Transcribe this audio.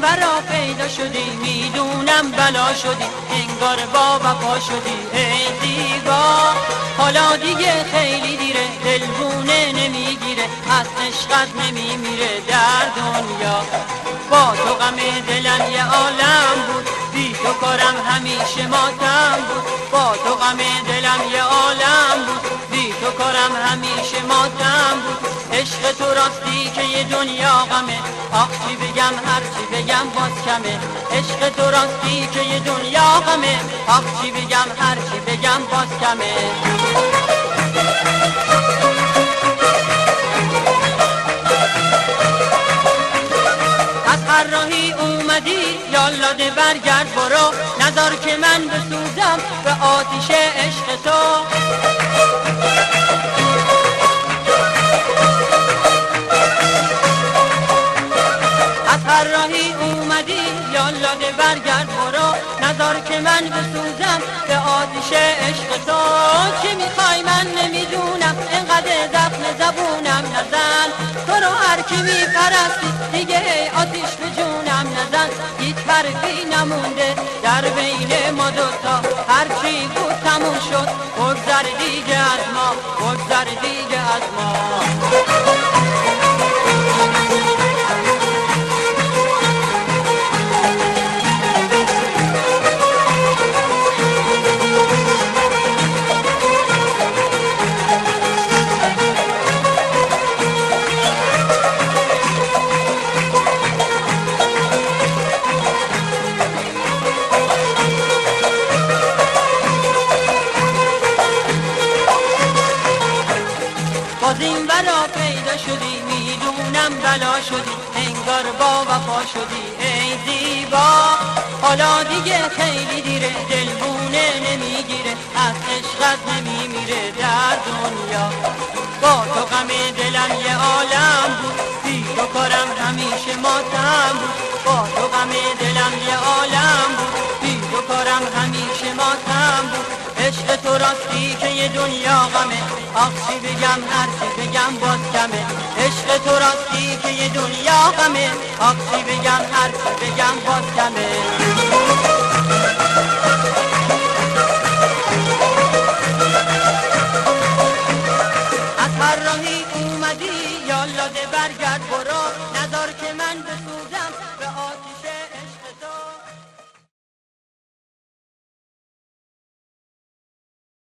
برا پیدا شدی می‌دونم بلا شدی انگار با وفا شدی ای دیگا حالا دیگه خیلی دیره دلبونه نمی‌گیره از عشقت نمیمیره در دنیا. با تو غم دلم یه عالم بود بی تو کارم همیشه ماتم بود. با تو غم دلم یه عالم بود بی تو کارم همیشه عشق تو راستی که یه دنیا غمه. آخ چی بگم؟ هر چی بگم باز کمه. عشق تو راستی که یه دنیا غمه. آخ چی بگم؟ هر چی بگم باز کمه. از هر راهی اومدی یالاده برگرد برو. نظر که من بسوزم به آتیش عشق تو. راهی اومدی؟ یالاده برگرد برو. نظر که من بسوزم به آتیش عشق تو. چی می‌خوای؟ من نمی‌دونم. اینقدر زخم زبونم نزن. تو رو هر کی میپرستی دیگه ای آتیش به جونم نزن. هیچ حرفی نمونده در بین ما دوتا. هرچی بود تموم شد. بگذر دیگه از ما. بگذر دیگه از ما. باز این برا پیدا شدی می‌دونم بلا شدی انگار با وفا شدی ای زیبا. حالا دیگه خیلی دیره دلبونه نمی‌گیره از عشقت نمیمیره در دنیا. با تو غم دلم یه عالم بود بی تو کارم همیشه ماتم بود. با تو غم دلم یه عالم بود بی تو کارم همیشه ماتم بود. عشق تو راستی که یه دنیا آخ بگم هر چی بگم باز کمه عشق تو راستی که یه دنیا غمه. آخ بگم هر چی بگم باز کمه از هر راهی اومدی یالاده برگرد برو